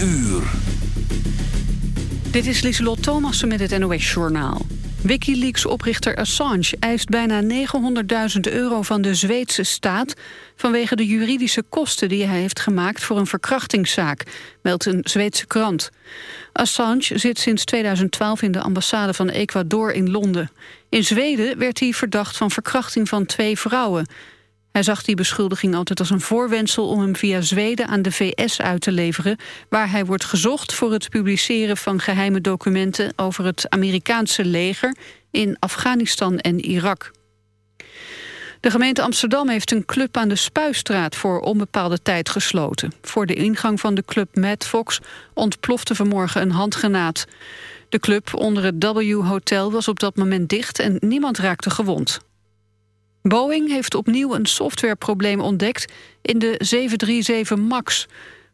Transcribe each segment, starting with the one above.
uur. Dit is Lieselot Thomassen met het NOS-journaal. Wikileaks-oprichter Assange eist bijna 900.000 euro van de Zweedse staat... vanwege de juridische kosten die hij heeft gemaakt voor een verkrachtingszaak, meldt een Zweedse krant. Assange zit sinds 2012 in de ambassade van Ecuador in Londen. In Zweden werd hij verdacht van verkrachting van twee vrouwen. Hij zag die beschuldiging altijd als een voorwendsel om hem via Zweden aan de VS uit te leveren, waar hij wordt gezocht voor het publiceren van geheime documenten over het Amerikaanse leger in Afghanistan en Irak. De gemeente Amsterdam heeft een club aan de Spuistraat voor onbepaalde tijd gesloten. Voor de ingang van de club Mad Fox ontplofte vanmorgen een handgenaad. De club onder het W Hotel was op dat moment dicht en niemand raakte gewond. Boeing heeft opnieuw een softwareprobleem ontdekt in de 737 MAX.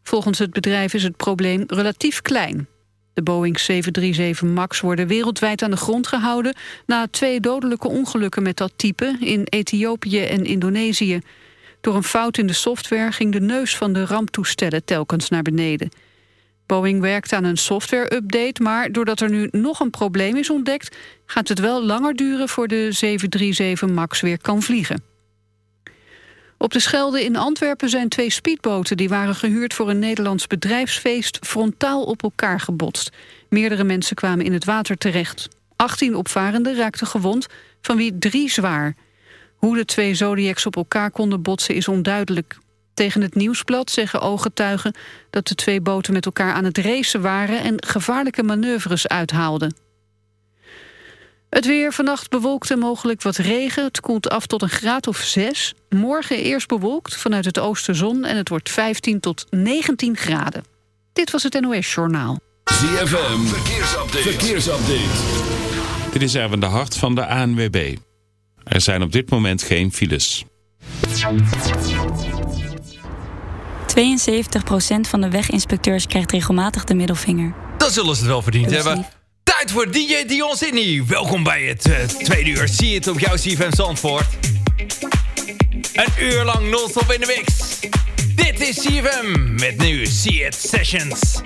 Volgens het bedrijf is het probleem relatief klein. De Boeing 737 MAX worden wereldwijd aan de grond gehouden... na twee dodelijke ongelukken met dat type in Ethiopië en Indonesië. Door een fout in de software ging de neus van de ramptoestellen telkens naar beneden. Boeing werkt aan een software-update, maar doordat er nu nog een probleem is ontdekt... gaat het wel langer duren voor de 737 MAX weer kan vliegen. Op de Schelde in Antwerpen zijn twee speedboten... die waren gehuurd voor een Nederlands bedrijfsfeest... frontaal op elkaar gebotst. Meerdere mensen kwamen in het water terecht. 18 opvarenden raakten gewond, van wie drie zwaar. Hoe de twee Zodiacs op elkaar konden botsen is onduidelijk. Tegen het Nieuwsblad zeggen ooggetuigen dat de twee boten met elkaar aan het racen waren en gevaarlijke manoeuvres uithaalden. Het weer vannacht bewolkt en mogelijk wat regen. Het koelt af tot een graad of 6. Morgen eerst bewolkt vanuit het oosten zon en het wordt 15 tot 19 graden. Dit was het NOS Journaal. ZFM, verkeersupdate. verkeersupdate. Dit is Erwin de Hart van de ANWB. Er zijn op dit moment geen files. 72% van de weginspecteurs krijgt regelmatig de middelvinger. Dan zullen ze het wel verdiend hebben. Tijd voor DJ Dion Sydney. Welkom bij het eh, tweede uur. Zie het op jouw CFM Zandvoort. Een uur lang non-stop in de mix. Dit is CFM met nu See It Sessions.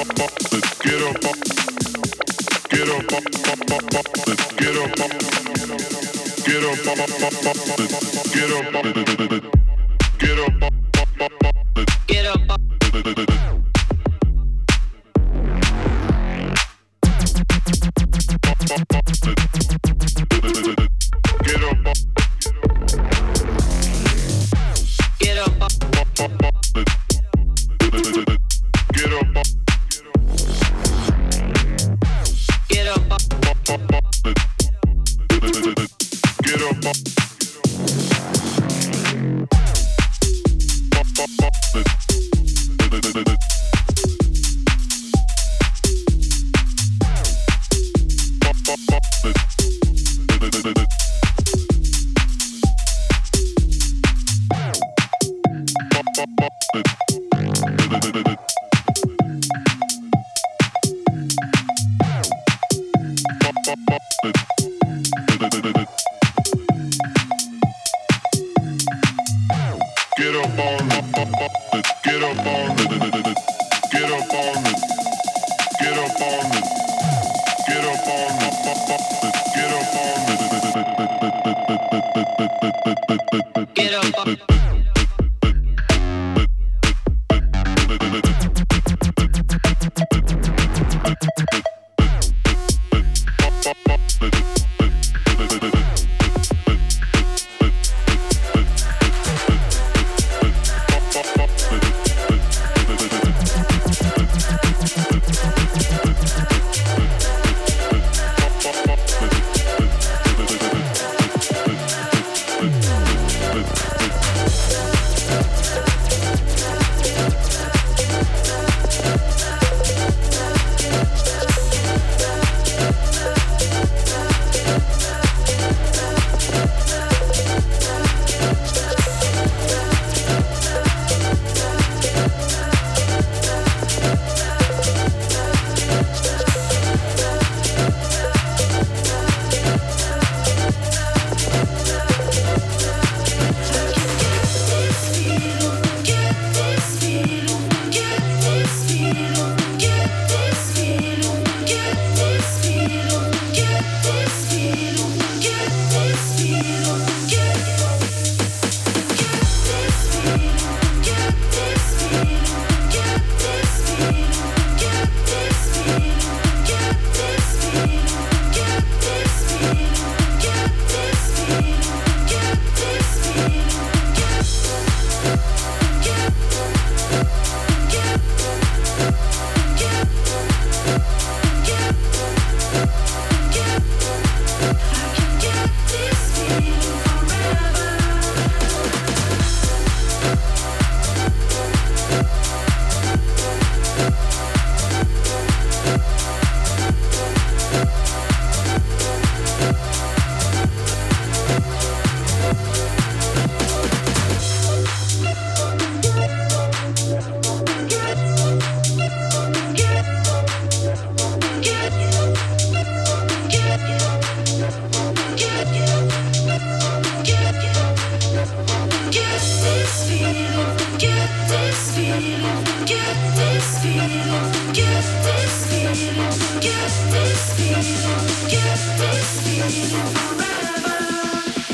Get up, get up, get up.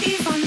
Even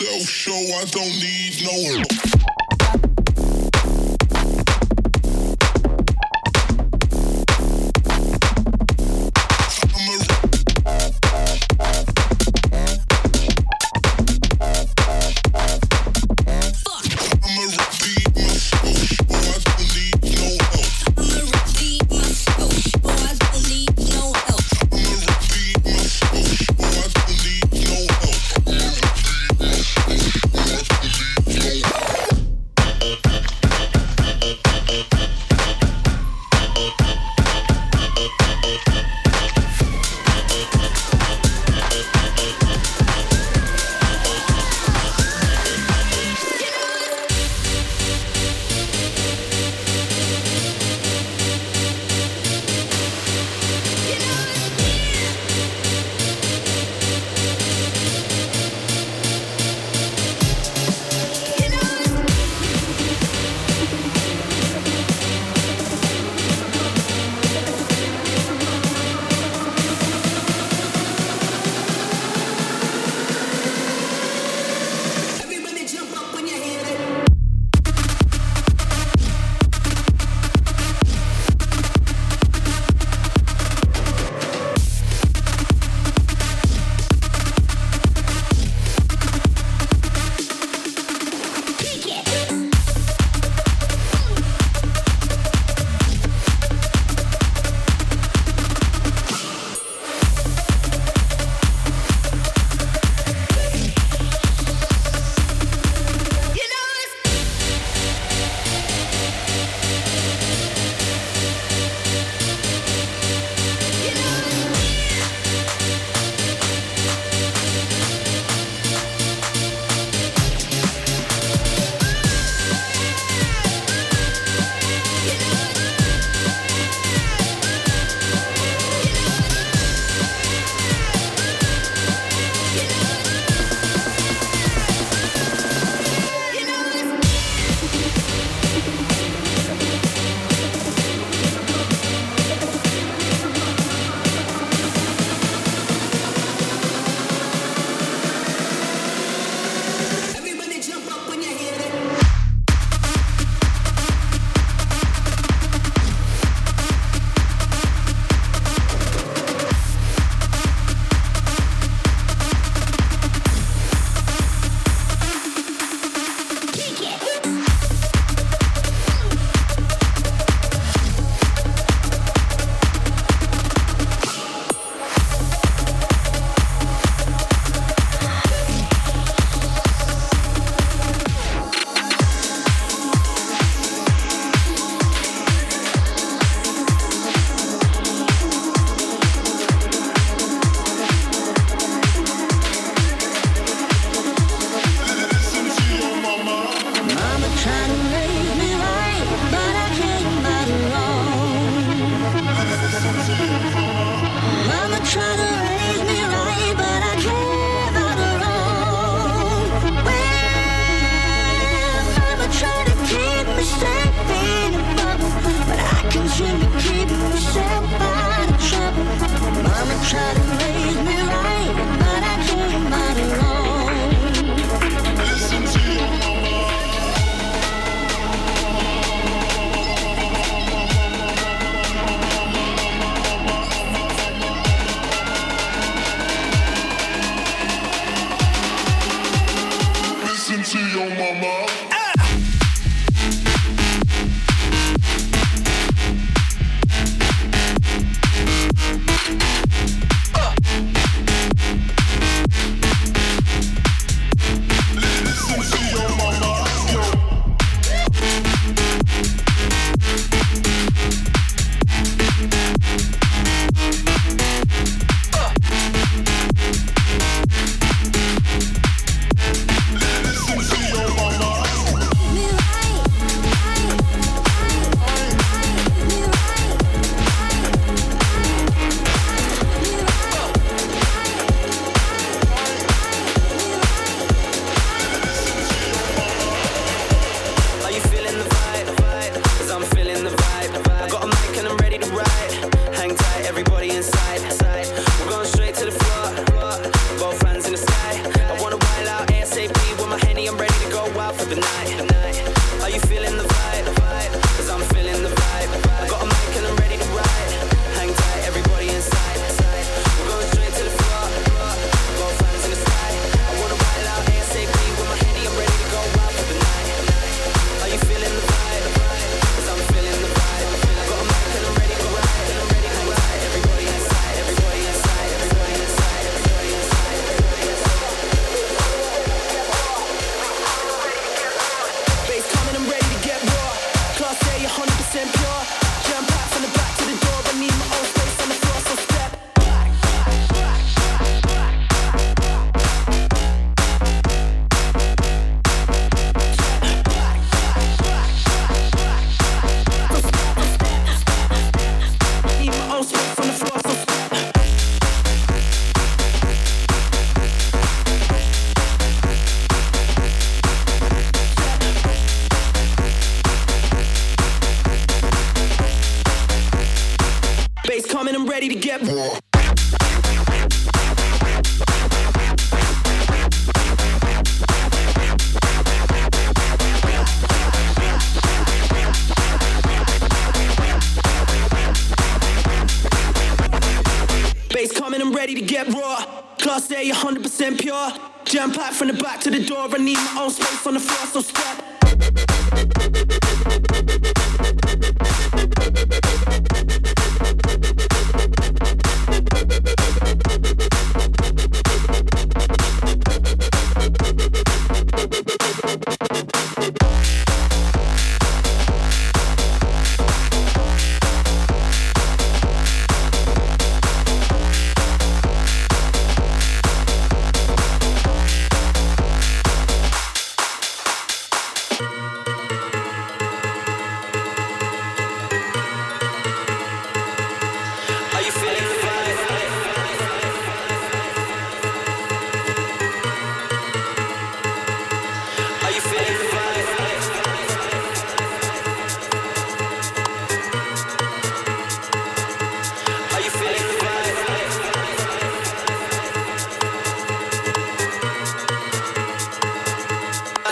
myself, show I don't need no help.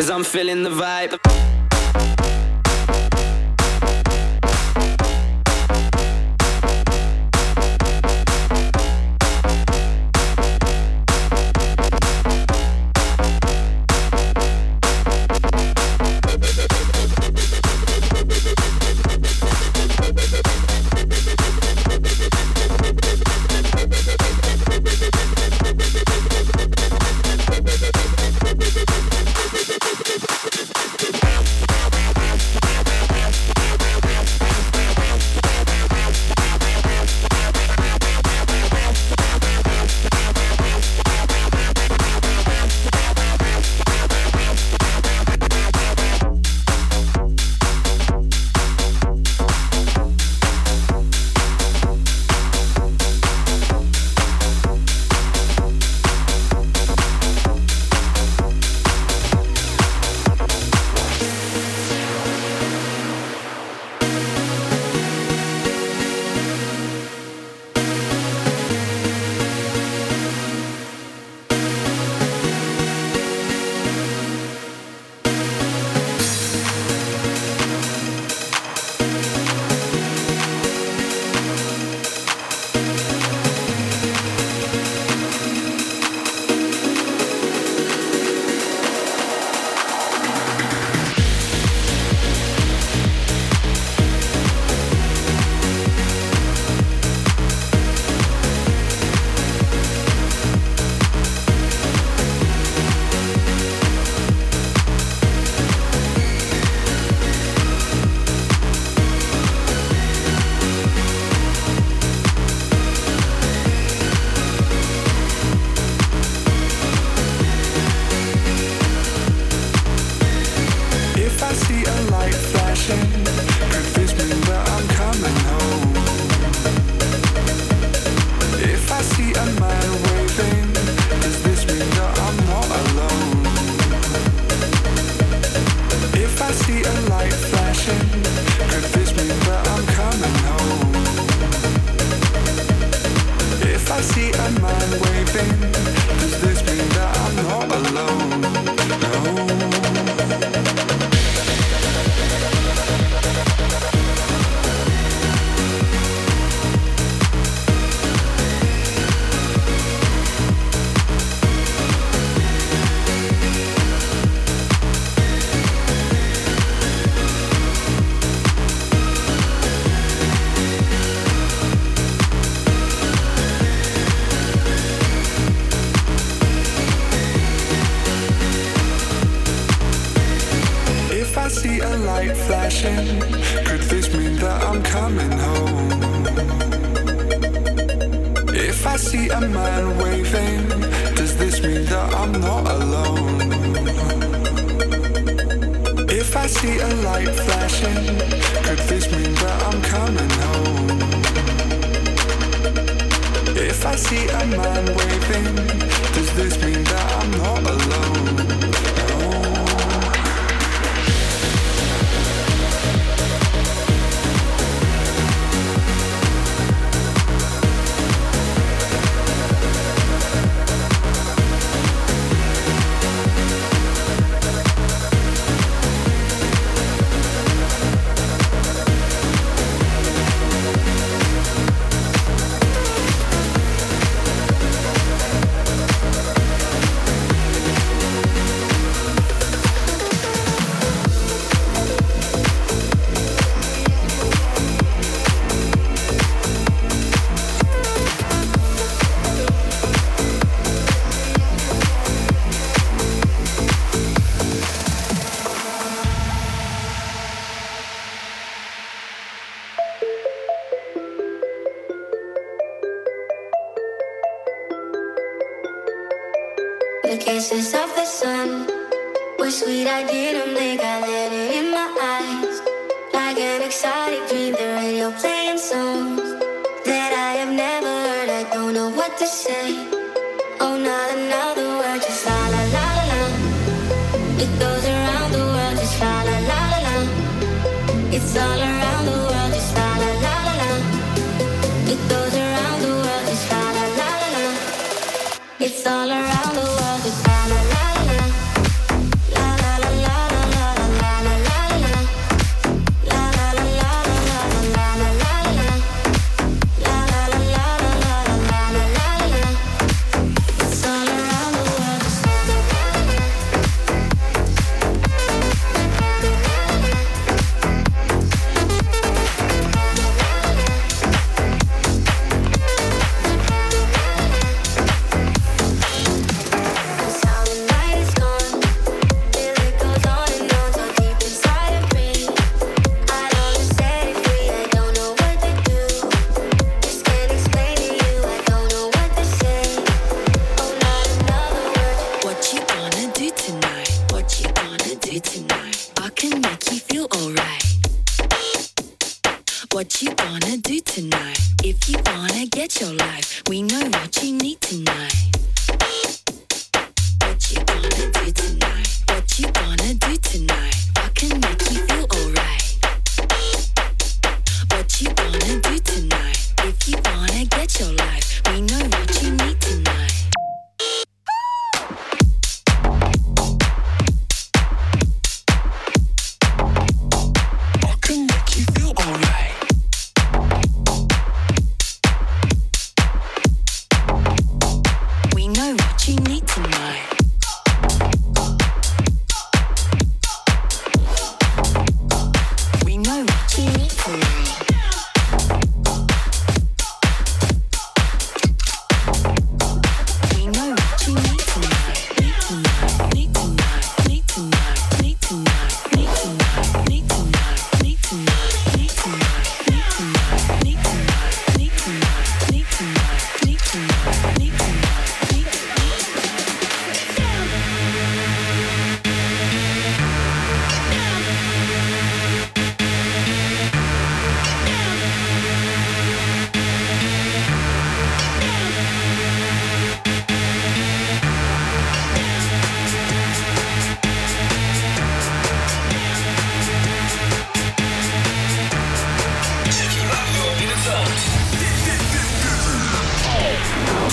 Cause I'm feeling the vibe.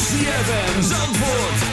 ZFM Zandvoort.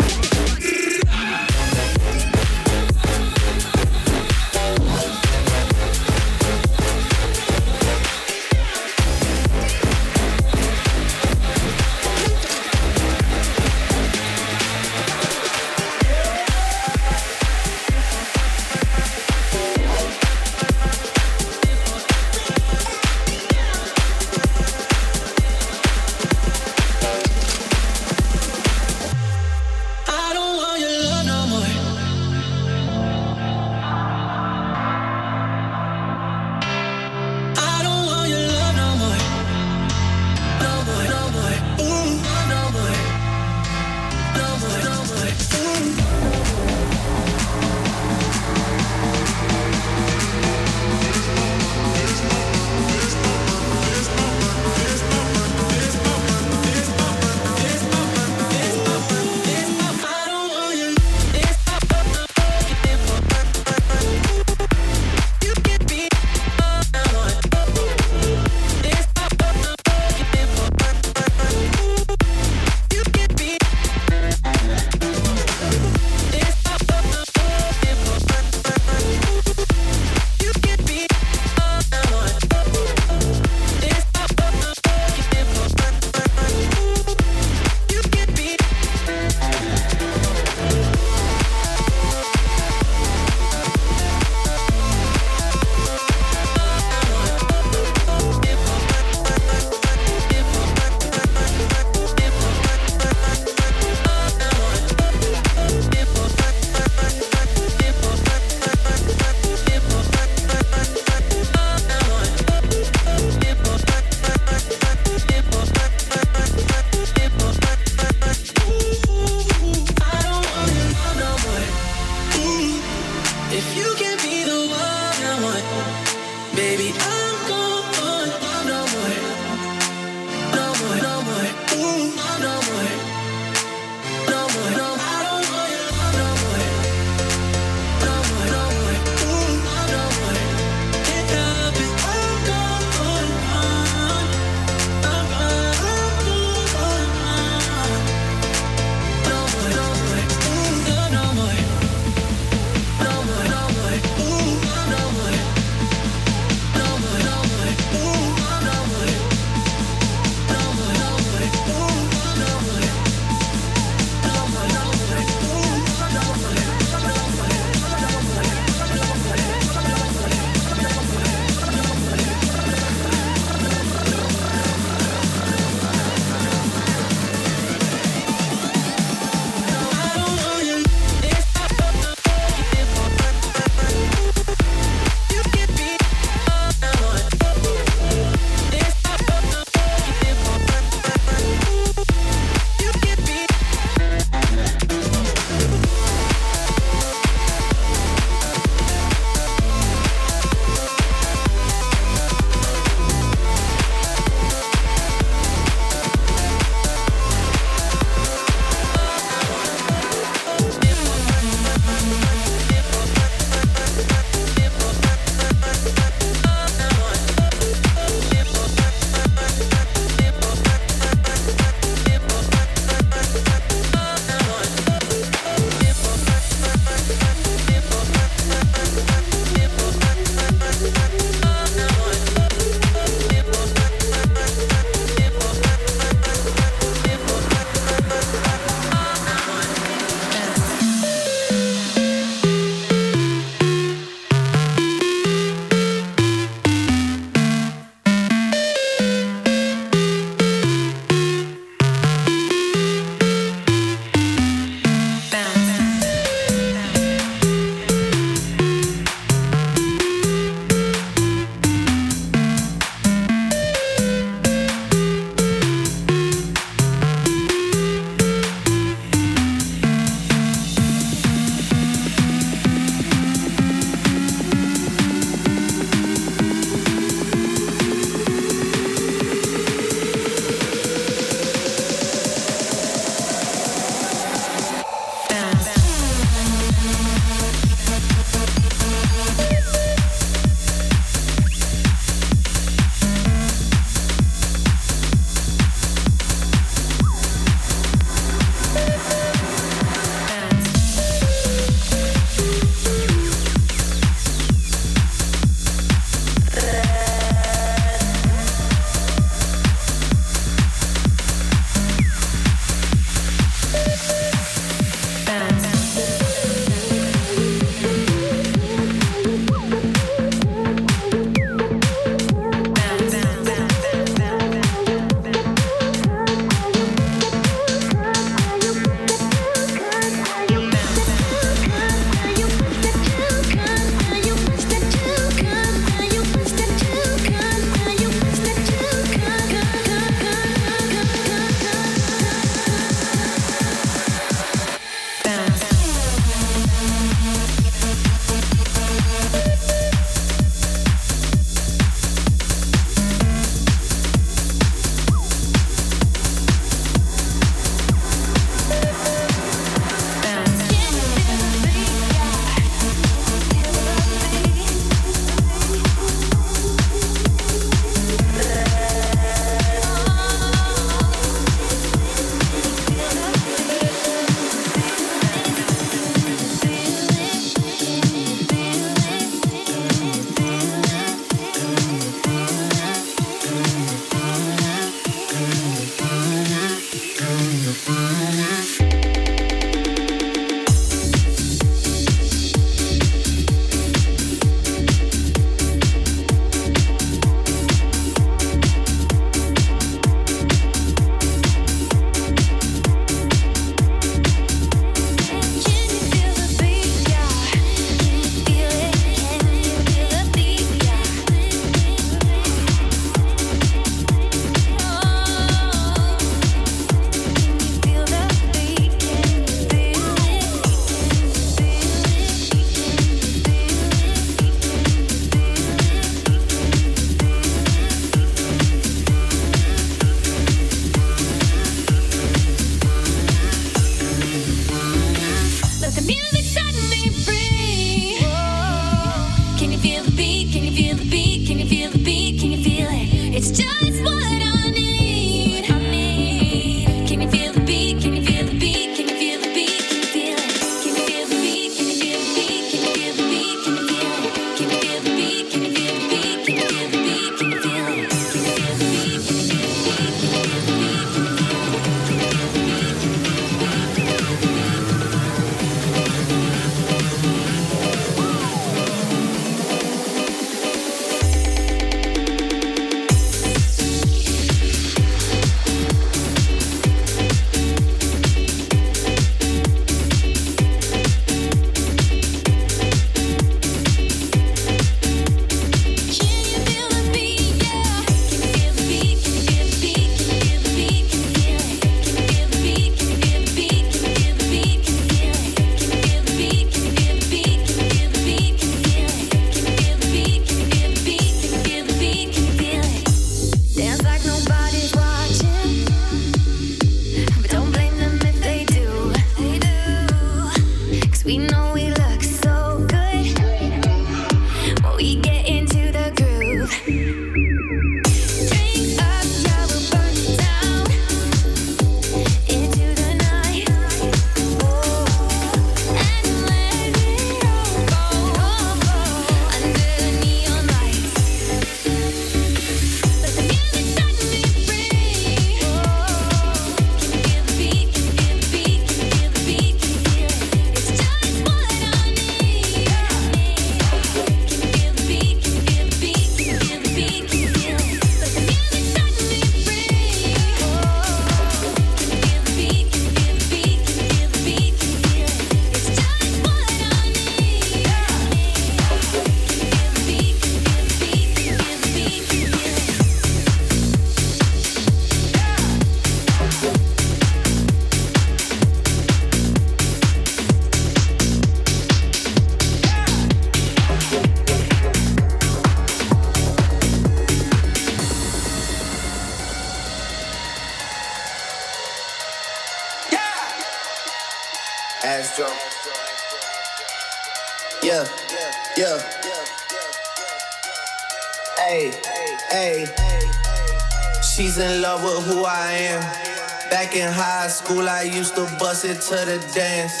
In high school, I used to bust it to the dance.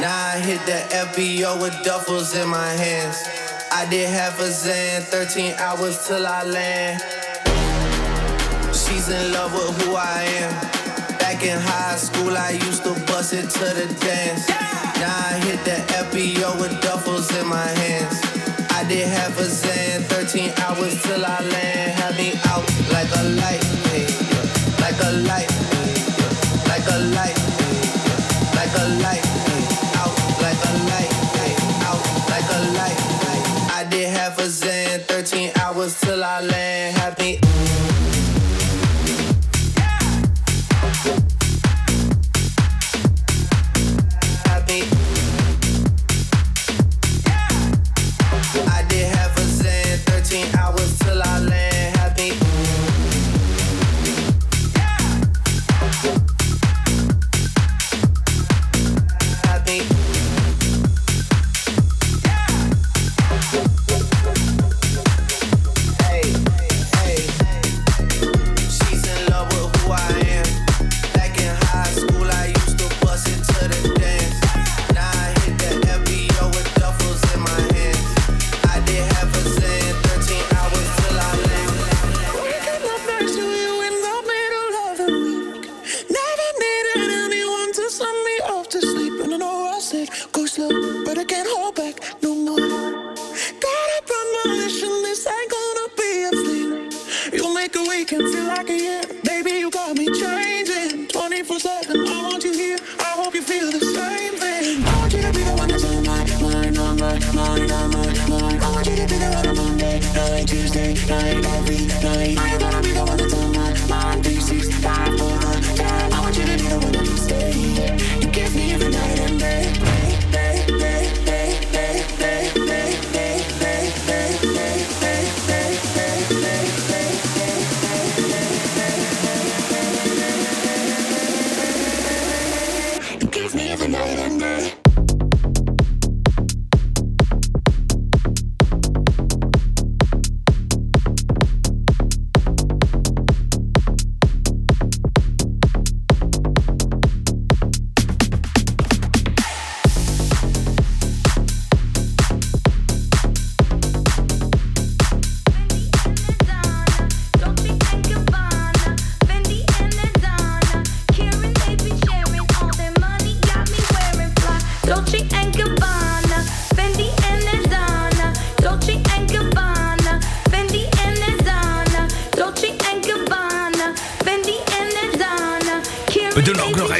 Now I hit the FBO with duffels in my hands. I did half a Zan, 13 hours till I land. She's in love with who I am. Back in high school, I used to bust it to the dance. Now I hit the FBO with duffels in my hands. I did half a Zan, 13 hours till I land. Had me out like a light, hey, yeah. like a light, till I land. Happy.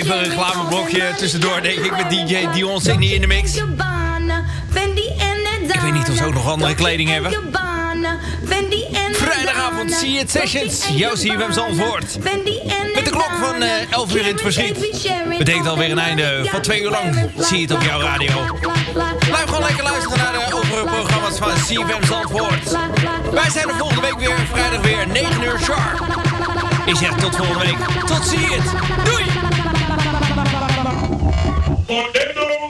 Even een reclameblokje tussendoor, denk ik, met DJ Dion Sydney in de mix. Ik weet niet of ze ook nog andere kleding hebben. Vrijdagavond, See It Sessions, jouw CFM Zandvoort. Met de klok van eh 11 uur in het verschiet. Betekent alweer een einde van twee uur lang. See It op jouw radio. Blijf gewoon lekker luisteren naar de overige programma's van CFM Zandvoort. Wij zijn er volgende week weer, vrijdag weer, 9 uur sharp. Ik zeg tot volgende week. Tot See It. Doei! condemn